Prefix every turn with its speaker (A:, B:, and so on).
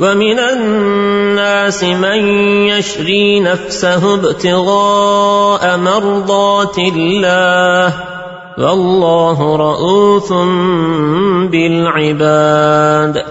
A: ومن الناس من يشري نفسه ابتغاء مرضات الله والله رؤوف بالعباد